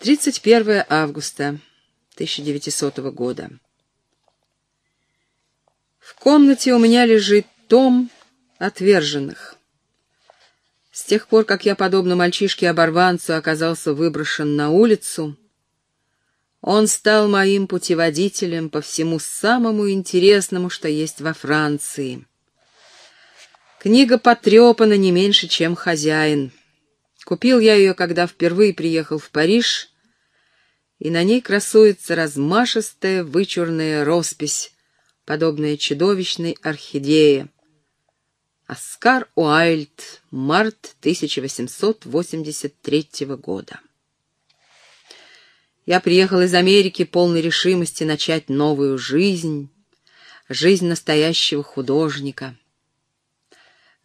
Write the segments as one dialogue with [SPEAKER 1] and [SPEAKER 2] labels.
[SPEAKER 1] 31 августа 1900 года. В комнате у меня лежит том отверженных. С тех пор, как я, подобно мальчишке-оборванцу, оказался выброшен на улицу, он стал моим путеводителем по всему самому интересному, что есть во Франции. Книга потрепана не меньше, чем хозяин. Купил я ее, когда впервые приехал в Париж, и на ней красуется размашистая вычурная роспись, подобная чудовищной орхидее. Оскар Уайльд, март 1883 года. Я приехал из Америки полной решимости начать новую жизнь, жизнь настоящего художника —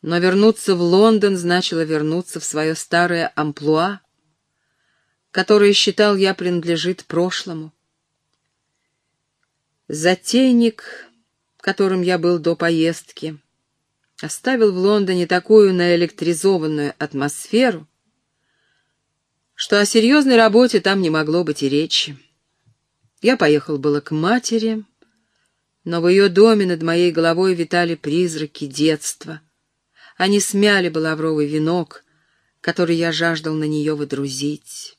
[SPEAKER 1] но вернуться в Лондон значило вернуться в свое старое амплуа, которое, считал я, принадлежит прошлому. Затейник, которым я был до поездки, оставил в Лондоне такую наэлектризованную атмосферу, что о серьезной работе там не могло быть и речи. Я поехал было к матери, но в ее доме над моей головой витали призраки детства — они смяли бы лавровый венок, который я жаждал на нее выдрузить.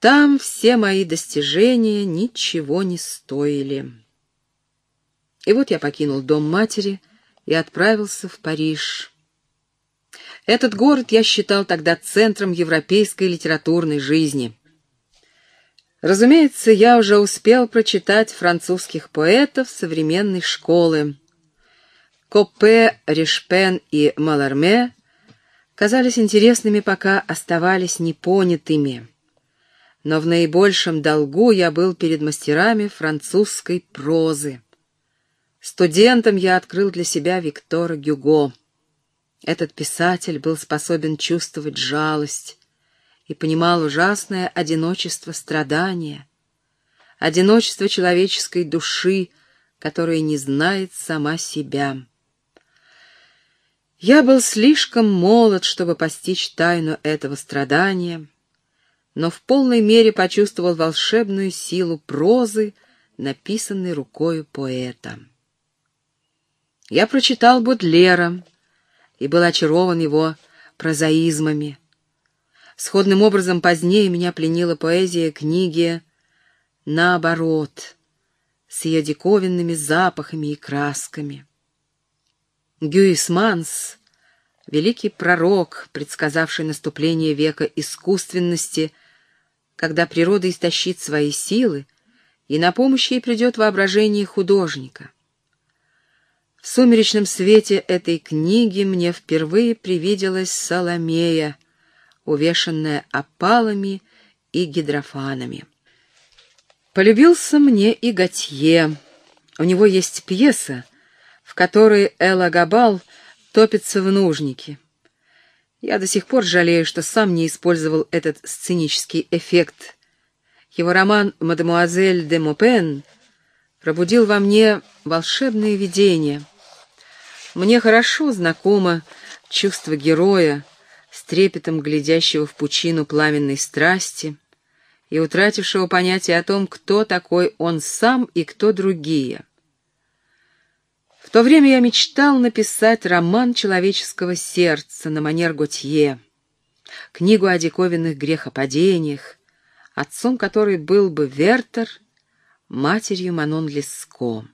[SPEAKER 1] Там все мои достижения ничего не стоили. И вот я покинул дом матери и отправился в Париж. Этот город я считал тогда центром европейской литературной жизни. Разумеется, я уже успел прочитать французских поэтов современной школы, Копе, Ришпен и Маларме казались интересными, пока оставались непонятыми. Но в наибольшем долгу я был перед мастерами французской прозы. Студентом я открыл для себя Виктора Гюго. Этот писатель был способен чувствовать жалость и понимал ужасное одиночество страдания, одиночество человеческой души, которая не знает сама себя. Я был слишком молод, чтобы постичь тайну этого страдания, но в полной мере почувствовал волшебную силу прозы, написанной рукою поэта. Я прочитал Бодлера и был очарован его прозаизмами. Сходным образом позднее меня пленила поэзия книги «Наоборот», с ее диковинными запахами и красками. Гюисманс, великий пророк, предсказавший наступление века искусственности, когда природа истощит свои силы, и на помощь ей придет воображение художника. В сумеречном свете этой книги мне впервые привиделась Соломея, увешанная опалами и гидрофанами. Полюбился мне и Готье. У него есть пьеса — которой Элла Габал топится в нужнике. Я до сих пор жалею, что сам не использовал этот сценический эффект. Его роман «Мадемуазель де Мопен» пробудил во мне волшебные видения. Мне хорошо знакомо чувство героя, с трепетом глядящего в пучину пламенной страсти и утратившего понятие о том, кто такой он сам и кто другие. В то время я мечтал написать роман человеческого сердца на манер Готье, книгу о диковинных грехопадениях, отцом которой был бы Вертер, матерью Манон Леско.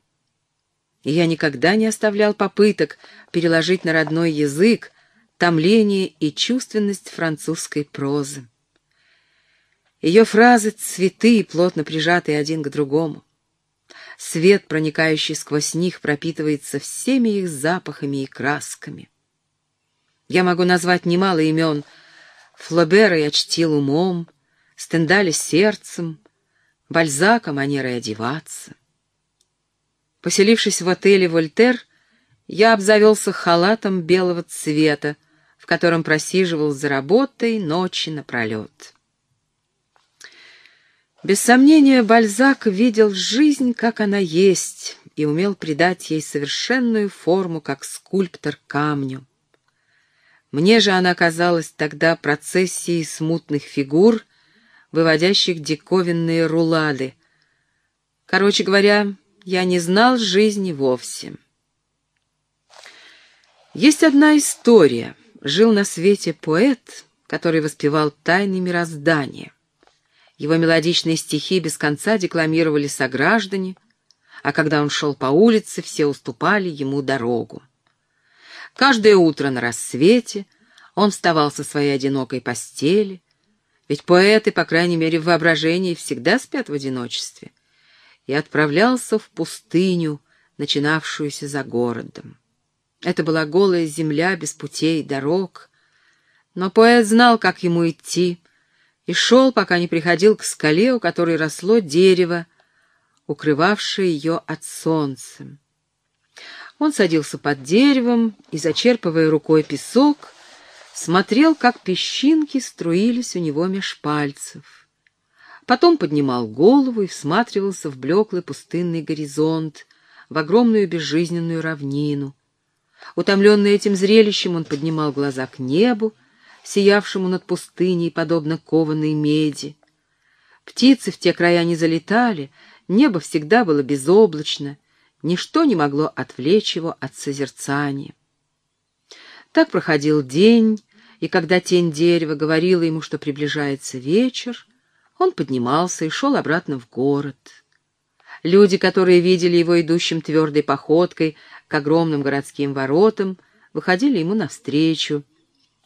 [SPEAKER 1] И я никогда не оставлял попыток переложить на родной язык томление и чувственность французской прозы. Ее фразы — цветы, плотно прижатые один к другому. Свет, проникающий сквозь них, пропитывается всеми их запахами и красками. Я могу назвать немало имен. Флобера я чтил умом, Стендаля сердцем, Бальзака манерой одеваться. Поселившись в отеле «Вольтер», я обзавелся халатом белого цвета, в котором просиживал за работой ночи напролет. Без сомнения, Бальзак видел жизнь, как она есть, и умел придать ей совершенную форму, как скульптор камню. Мне же она казалась тогда процессией смутных фигур, выводящих диковинные рулады. Короче говоря, я не знал жизни вовсе. Есть одна история. Жил на свете поэт, который воспевал тайны мироздания. Его мелодичные стихи без конца декламировали сограждане, а когда он шел по улице, все уступали ему дорогу. Каждое утро на рассвете он вставал со своей одинокой постели, ведь поэты, по крайней мере в воображении, всегда спят в одиночестве, и отправлялся в пустыню, начинавшуюся за городом. Это была голая земля без путей дорог, но поэт знал, как ему идти, и шел, пока не приходил к скале, у которой росло дерево, укрывавшее ее от солнца. Он садился под деревом и, зачерпывая рукой песок, смотрел, как песчинки струились у него меж пальцев. Потом поднимал голову и всматривался в блеклый пустынный горизонт, в огромную безжизненную равнину. Утомленный этим зрелищем, он поднимал глаза к небу, сиявшему над пустыней, подобно кованой меди. Птицы в те края не залетали, небо всегда было безоблачно, ничто не могло отвлечь его от созерцания. Так проходил день, и когда тень дерева говорила ему, что приближается вечер, он поднимался и шел обратно в город. Люди, которые видели его идущим твердой походкой к огромным городским воротам, выходили ему навстречу,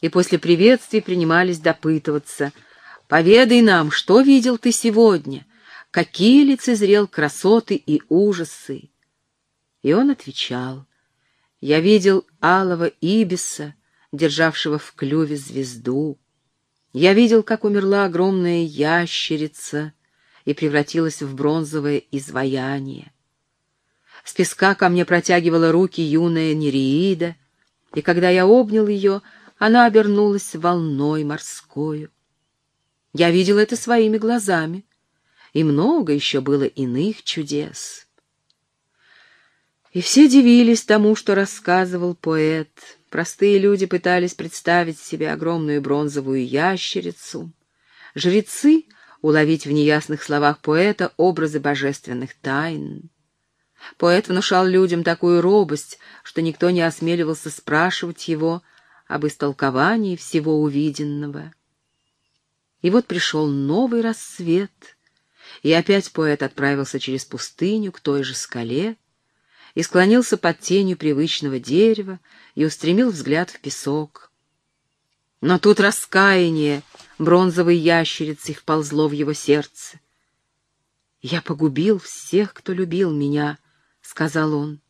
[SPEAKER 1] и после приветствий принимались допытываться. «Поведай нам, что видел ты сегодня? Какие лицезрел красоты и ужасы?» И он отвечал. «Я видел алого ибиса, державшего в клюве звезду. Я видел, как умерла огромная ящерица и превратилась в бронзовое изваяние. С песка ко мне протягивала руки юная Нереида, и когда я обнял ее, она обернулась волной морскою. Я видел это своими глазами, и много еще было иных чудес. И все дивились тому, что рассказывал поэт. Простые люди пытались представить себе огромную бронзовую ящерицу. Жрецы — уловить в неясных словах поэта образы божественных тайн. Поэт внушал людям такую робость, что никто не осмеливался спрашивать его об истолковании всего увиденного. И вот пришел новый рассвет, и опять поэт отправился через пустыню к той же скале и склонился под тенью привычного дерева и устремил взгляд в песок. Но тут раскаяние бронзовой ящерицей вползло в его сердце. «Я погубил всех, кто любил меня», — сказал он.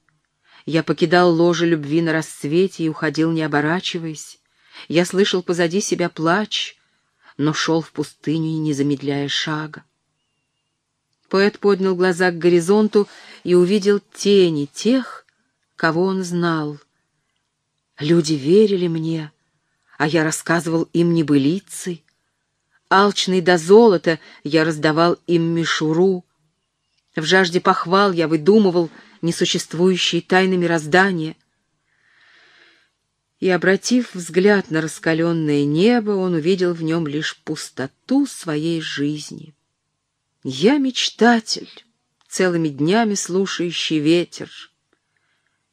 [SPEAKER 1] Я покидал ложе любви на рассвете и уходил, не оборачиваясь. Я слышал позади себя плач, но шел в пустыню, не замедляя шага. Поэт поднял глаза к горизонту и увидел тени тех, кого он знал. Люди верили мне, а я рассказывал им небылицы. Алчный до золота я раздавал им мишуру. В жажде похвал я выдумывал несуществующие тайны мироздания. И, обратив взгляд на раскаленное небо, он увидел в нем лишь пустоту своей жизни. Я мечтатель, целыми днями слушающий ветер.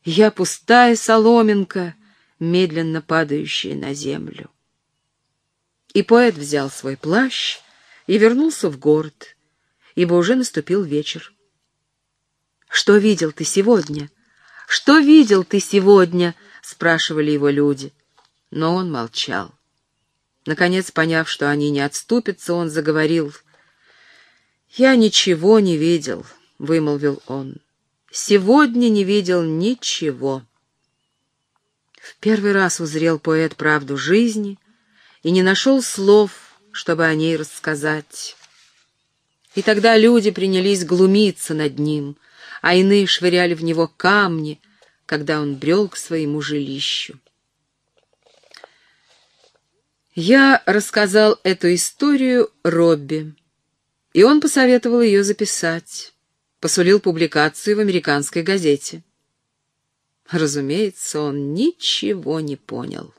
[SPEAKER 1] Я пустая соломинка, медленно падающая на землю. И поэт взял свой плащ и вернулся в город, ибо уже наступил вечер. «Что видел ты сегодня? Что видел ты сегодня?» — спрашивали его люди. Но он молчал. Наконец, поняв, что они не отступятся, он заговорил. «Я ничего не видел», — вымолвил он. «Сегодня не видел ничего». В первый раз узрел поэт правду жизни и не нашел слов, чтобы о ней рассказать. И тогда люди принялись глумиться над ним, а иные швыряли в него камни, когда он брел к своему жилищу. Я рассказал эту историю Робби, и он посоветовал ее записать, посулил публикацию в американской газете. Разумеется, он ничего не понял.